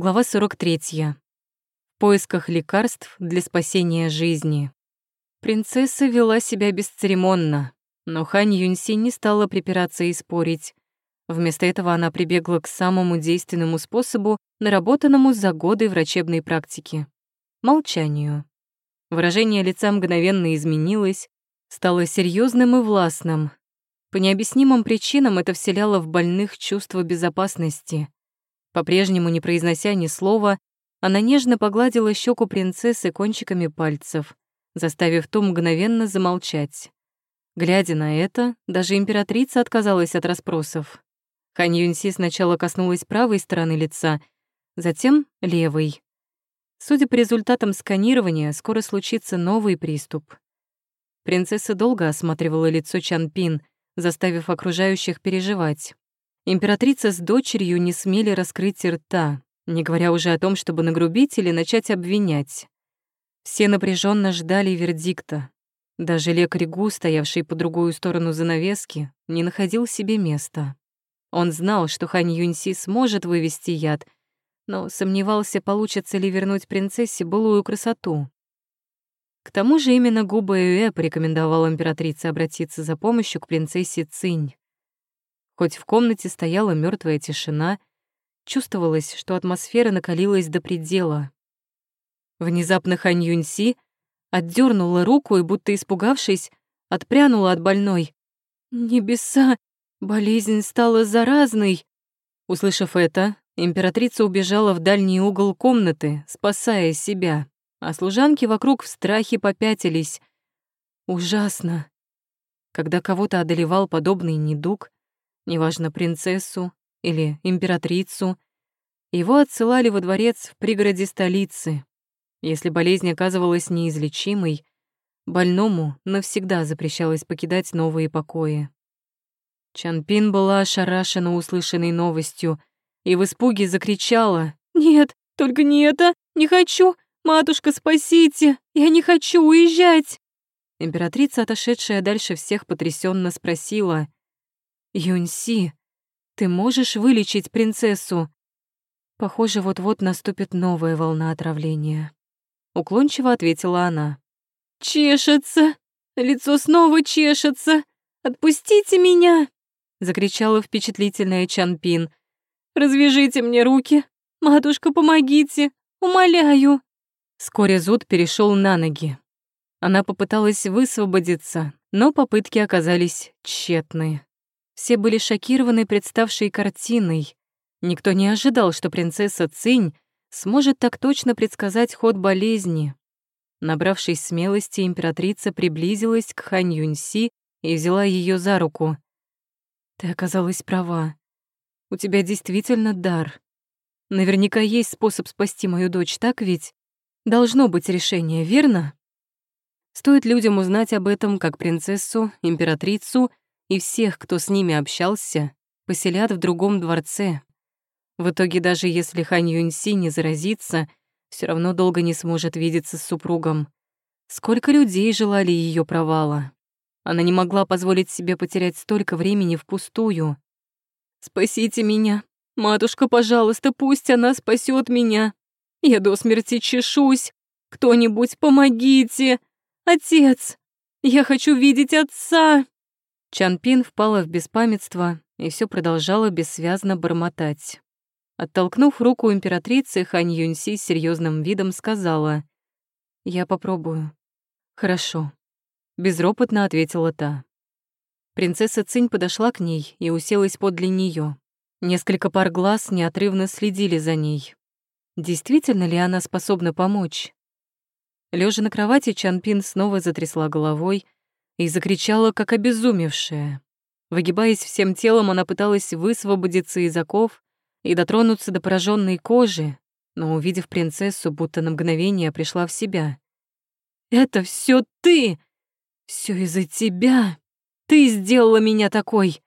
Глава 43. В поисках лекарств для спасения жизни. Принцесса вела себя бесцеремонно, но Хань Юньси не стала припираться и спорить. Вместо этого она прибегла к самому действенному способу, наработанному за годы врачебной практики — молчанию. Выражение лица мгновенно изменилось, стало серьезным и властным. По необъяснимым причинам это вселяло в больных чувство безопасности — по-прежнему, не произнося ни слова, она нежно погладила щеку принцессы кончиками пальцев, заставив ту мгновенно замолчать. Глядя на это, даже императрица отказалась от расспросов. Хань Юньси сначала коснулась правой стороны лица, затем — левой. Судя по результатам сканирования, скоро случится новый приступ. Принцесса долго осматривала лицо Чан Пин, заставив окружающих переживать. Императрица с дочерью не смели раскрыть рта, не говоря уже о том, чтобы нагрубить или начать обвинять. Все напряженно ждали вердикта. Даже лекарь Гу, стоявший по другую сторону занавески, не находил себе места. Он знал, что Хань Юньси сможет вывести яд, но сомневался, получится ли вернуть принцессе былую красоту. К тому же именно Гу Бэюэ порекомендовал императрице обратиться за помощью к принцессе Цинь. Хоть в комнате стояла мертвая тишина, чувствовалось, что атмосфера накалилась до предела. Внезапно Хань Юньси отдернула руку и, будто испугавшись, отпрянула от больной. «Небеса! Болезнь стала заразной!» Услышав это, императрица убежала в дальний угол комнаты, спасая себя, а служанки вокруг в страхе попятились. Ужасно. Когда кого-то одолевал подобный недуг, неважно, принцессу или императрицу, его отсылали во дворец в пригороде столицы. Если болезнь оказывалась неизлечимой, больному навсегда запрещалось покидать новые покои. Чанпин была ошарашена услышанной новостью и в испуге закричала «Нет, только не это! Не хочу! Матушка, спасите! Я не хочу уезжать!» Императрица, отошедшая дальше всех, потрясенно спросила «Юньси, ты можешь вылечить принцессу?» Похоже, вот-вот наступит новая волна отравления. Уклончиво ответила она. «Чешется! Лицо снова чешется! Отпустите меня!» Закричала впечатлительная Чанпин. «Развяжите мне руки! Матушка, помогите! Умоляю!» Вскоре зуд перешел на ноги. Она попыталась высвободиться, но попытки оказались тщетны. Все были шокированы представшей картиной. Никто не ожидал, что принцесса Цинь сможет так точно предсказать ход болезни. Набравшись смелости, императрица приблизилась к Хань Юньси и взяла ее за руку. «Ты оказалась права. У тебя действительно дар. Наверняка есть способ спасти мою дочь, так ведь? Должно быть решение, верно?» Стоит людям узнать об этом, как принцессу, императрицу и всех, кто с ними общался, поселят в другом дворце. В итоге, даже если Хань Юньси не заразится, все равно долго не сможет видеться с супругом. Сколько людей желали ее провала. Она не могла позволить себе потерять столько времени впустую. «Спасите меня! Матушка, пожалуйста, пусть она спасет меня! Я до смерти чешусь! Кто-нибудь помогите! Отец! Я хочу видеть отца!» Чанпин впала в беспамятство и все продолжала бессвязно бормотать. Оттолкнув руку императрицы, Хань Юньси с серьезным видом сказала «Я попробую». «Хорошо», — безропотно ответила та. Принцесса Цинь подошла к ней и уселась подле нее. Несколько пар глаз неотрывно следили за ней. Действительно ли она способна помочь? Лежа на кровати, Чанпин снова затрясла головой, и закричала, как обезумевшая. Выгибаясь всем телом, она пыталась высвободиться из оков и дотронуться до пораженной кожи, но, увидев принцессу, будто на мгновение пришла в себя. «Это все ты! Все из-за тебя! Ты сделала меня такой!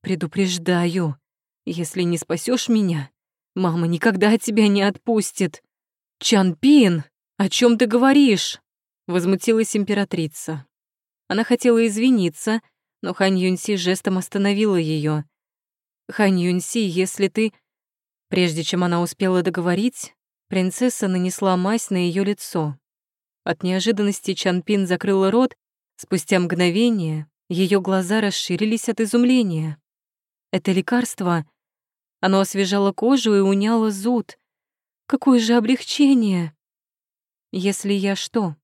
Предупреждаю, если не спасешь меня, мама никогда тебя не отпустит! Чанпин, о чем ты говоришь?» Возмутилась императрица. Она хотела извиниться, но Хань Юньси жестом остановила ее. «Хань Юньси, если ты...» Прежде чем она успела договорить, принцесса нанесла мазь на ее лицо. От неожиданности Чанпин закрыла рот, спустя мгновение ее глаза расширились от изумления. Это лекарство, оно освежало кожу и уняло зуд. Какое же облегчение! Если я что?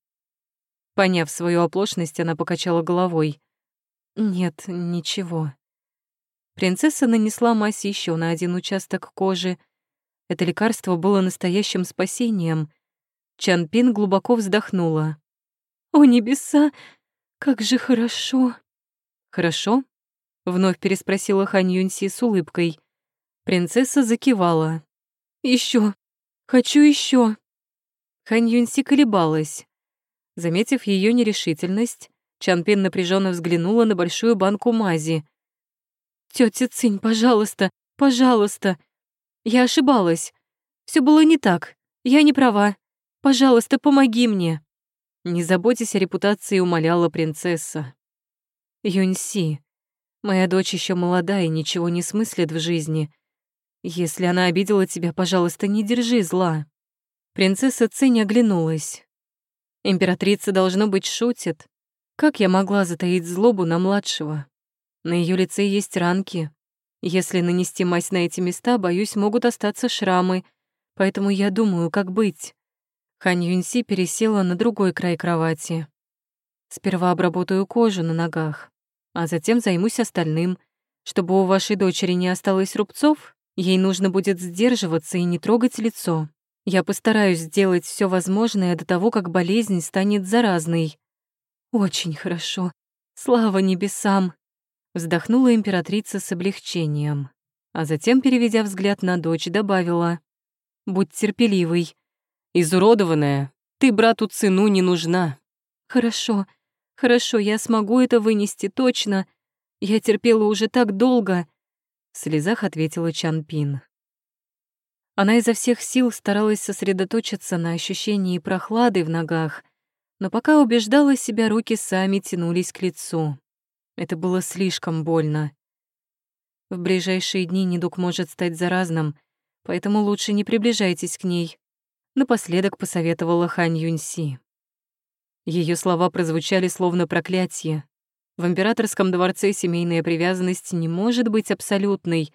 Поняв свою оплошность, она покачала головой. Нет, ничего. Принцесса нанесла мазь еще на один участок кожи. Это лекарство было настоящим спасением. Чанпин глубоко вздохнула. «О, небеса! Как же хорошо!» «Хорошо?» — вновь переспросила Хань Юньси с улыбкой. Принцесса закивала. Еще, Хочу еще. Хань Юньси колебалась. Заметив ее нерешительность, Чанпин напряженно взглянула на большую банку мази. Тетя Цинь, пожалуйста, пожалуйста. Я ошибалась. Все было не так. Я не права. Пожалуйста, помоги мне. Не заботьтесь о репутации, умоляла принцесса. Юньси, моя дочь еще молода и ничего не смыслит в жизни. Если она обидела тебя, пожалуйста, не держи зла. Принцесса Цинь оглянулась. Императрица, должно быть, шутит. Как я могла затаить злобу на младшего? На ее лице есть ранки. Если нанести мазь на эти места, боюсь, могут остаться шрамы. Поэтому я думаю, как быть. Хань Юньси пересела на другой край кровати. Сперва обработаю кожу на ногах, а затем займусь остальным. Чтобы у вашей дочери не осталось рубцов, Ей нужно будет сдерживаться и не трогать лицо. Я постараюсь сделать все возможное до того, как болезнь станет заразной. Очень хорошо. Слава небесам! Вздохнула императрица с облегчением, а затем, переведя взгляд на дочь, добавила. Будь терпеливый. Изуродованная, ты брату сыну не нужна. Хорошо, хорошо, я смогу это вынести, точно. Я терпела уже так долго. В слезах ответила Чанпин. Она изо всех сил старалась сосредоточиться на ощущении прохлады в ногах, но пока убеждала себя, руки сами тянулись к лицу. Это было слишком больно. В ближайшие дни недуг может стать заразным, поэтому лучше не приближайтесь к ней. Напоследок посоветовала Хань Юньси. Ее слова прозвучали словно проклятие. В императорском дворце семейная привязанность не может быть абсолютной.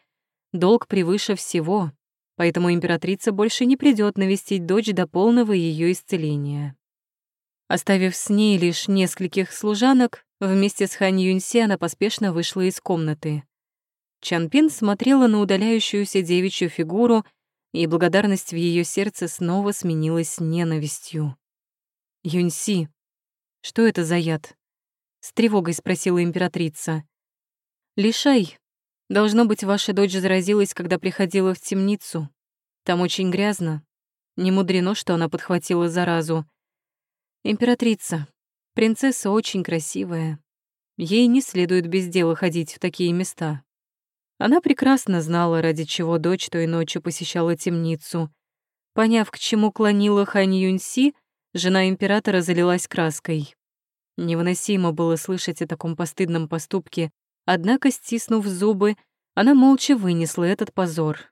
Долг превыше всего, поэтому императрица больше не придет навестить дочь до полного ее исцеления. Оставив с ней лишь нескольких служанок, вместе с Хань Юньси она поспешно вышла из комнаты. Чанпин смотрела на удаляющуюся девичью фигуру, и благодарность в ее сердце снова сменилась ненавистью. «Юньси, что это за яд?» С тревогой спросила императрица. «Лишай. Должно быть, ваша дочь заразилась, когда приходила в темницу. Там очень грязно. Не мудрено, что она подхватила заразу. Императрица, принцесса очень красивая. Ей не следует без дела ходить в такие места. Она прекрасно знала, ради чего дочь той ночью посещала темницу. Поняв, к чему клонила Хань Юньси, жена императора залилась краской. Невыносимо было слышать о таком постыдном поступке, однако, стиснув зубы, она молча вынесла этот позор.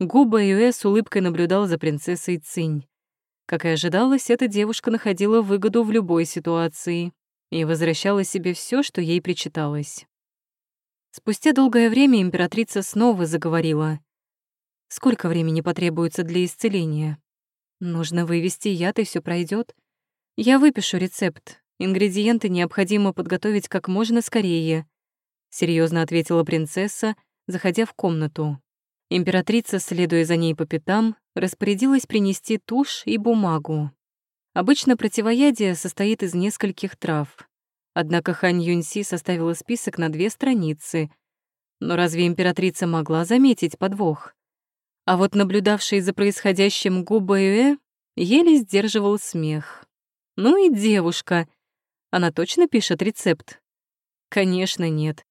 Губа Юэ с улыбкой наблюдал за принцессой Цинь. Как и ожидалось, эта девушка находила выгоду в любой ситуации и возвращала себе все, что ей причиталось. Спустя долгое время императрица снова заговорила. «Сколько времени потребуется для исцеления? Нужно вывести яд, и все пройдет. Я выпишу рецепт, Ингредиенты необходимо подготовить как можно скорее, серьезно ответила принцесса, заходя в комнату. Императрица, следуя за ней по пятам, распорядилась принести тушь и бумагу. Обычно противоядие состоит из нескольких трав. Однако Хань Юньси составила список на две страницы. Но разве императрица могла заметить подвох? А вот наблюдавший за происходящим Губа Юэ еле сдерживал смех. Ну и девушка — она точно пишет рецепт? Конечно, нет.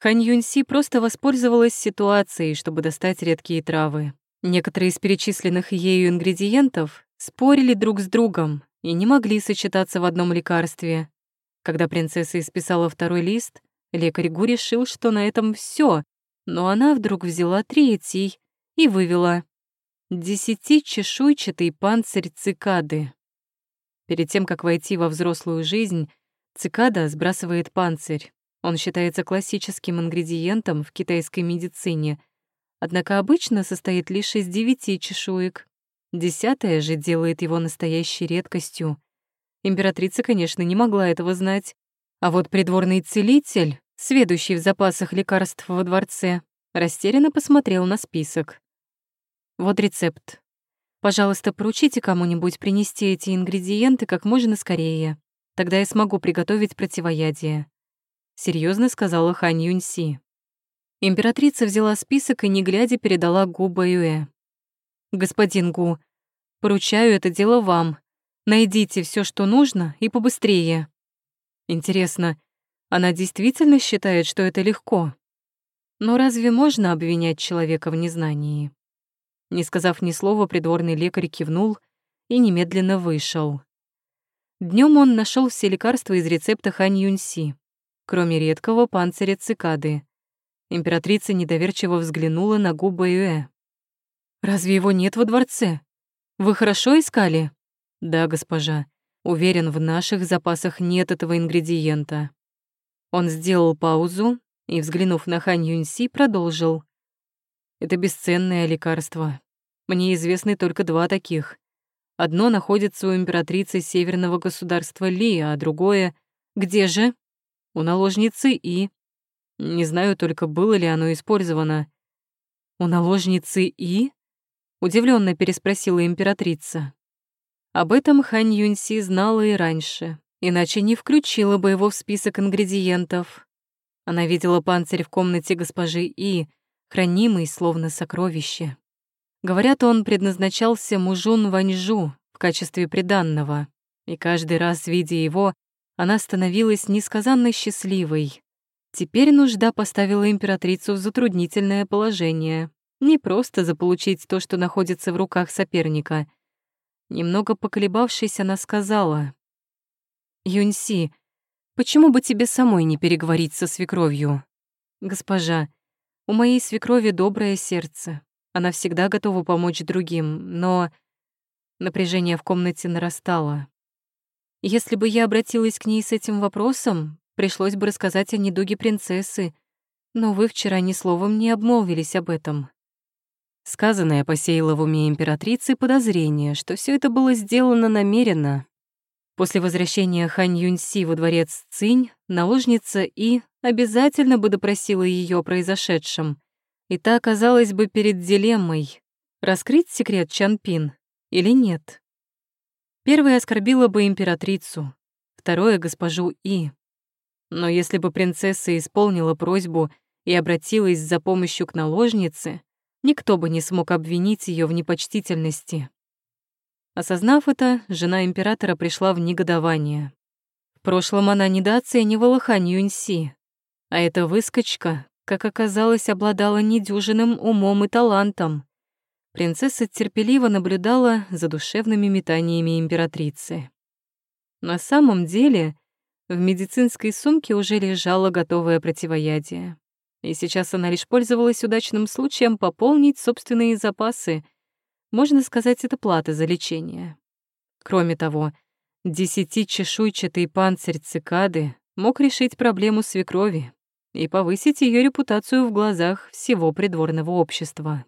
Хань Юньси просто воспользовалась ситуацией, чтобы достать редкие травы. Некоторые из перечисленных ею ингредиентов спорили друг с другом и не могли сочетаться в одном лекарстве. Когда принцесса исписала второй лист, лекарь Гу решил, что на этом все, но она вдруг взяла третий и вывела «Десятичешуйчатый панцирь цикады». Перед тем, как войти во взрослую жизнь, цикада сбрасывает панцирь. Он считается классическим ингредиентом в китайской медицине, однако обычно состоит лишь из девяти чешуек. Десятая же делает его настоящей редкостью. Императрица, конечно, не могла этого знать. А вот придворный целитель, сведущий в запасах лекарств во дворце, растерянно посмотрел на список. Вот рецепт. Пожалуйста, поручите кому-нибудь принести эти ингредиенты как можно скорее. Тогда я смогу приготовить противоядие серьезно сказала Хань Юньси. Императрица взяла список и, не глядя, передала Гу Баюэ. «Господин Гу, поручаю это дело вам. Найдите все, что нужно, и побыстрее». Интересно, она действительно считает, что это легко? Но разве можно обвинять человека в незнании? Не сказав ни слова, придворный лекарь кивнул и немедленно вышел. Днем он нашел все лекарства из рецепта Хань Юньси кроме редкого панциря цикады. Императрица недоверчиво взглянула на губы Юэ. «Разве его нет во дворце? Вы хорошо искали?» «Да, госпожа. Уверен, в наших запасах нет этого ингредиента». Он сделал паузу и, взглянув на Хань Юньси, продолжил. «Это бесценное лекарство. Мне известны только два таких. Одно находится у императрицы северного государства Ли, а другое... Где же?» У наложницы И. Не знаю только, было ли оно использовано. «У наложницы И?» — удивленно переспросила императрица. Об этом Хань Юньси знала и раньше, иначе не включила бы его в список ингредиентов. Она видела панцирь в комнате госпожи И, хранимый словно сокровище. Говорят, он предназначался мужун Ваньжу в качестве приданного, и каждый раз, видя его, она становилась несказанно счастливой. Теперь нужда поставила императрицу в затруднительное положение. Не просто заполучить то, что находится в руках соперника. Немного поколебавшись, она сказала. «Юньси, почему бы тебе самой не переговорить со свекровью? Госпожа, у моей свекрови доброе сердце. Она всегда готова помочь другим, но...» Напряжение в комнате нарастало. Если бы я обратилась к ней с этим вопросом, пришлось бы рассказать о недуге принцессы, но вы вчера ни словом не обмолвились об этом». Сказанное посеяло в уме императрицы подозрение, что все это было сделано намеренно. После возвращения Хань Юньси во дворец Цинь наложница И обязательно бы допросила ее о произошедшем. И та оказалась бы перед дилеммой — раскрыть секрет Чанпин или нет. Первое оскорбило бы императрицу, второе — госпожу И. Но если бы принцесса исполнила просьбу и обратилась за помощью к наложнице, никто бы не смог обвинить ее в непочтительности. Осознав это, жена императора пришла в негодование. В прошлом она недооценивала Хань Юньси, а эта выскочка, как оказалось, обладала недюжинным умом и талантом. Принцесса терпеливо наблюдала за душевными метаниями императрицы. На самом деле, в медицинской сумке уже лежало готовое противоядие. И сейчас она лишь пользовалась удачным случаем пополнить собственные запасы. Можно сказать, это плата за лечение. Кроме того, десятичешуйчатый панцирь цикады мог решить проблему свекрови и повысить ее репутацию в глазах всего придворного общества.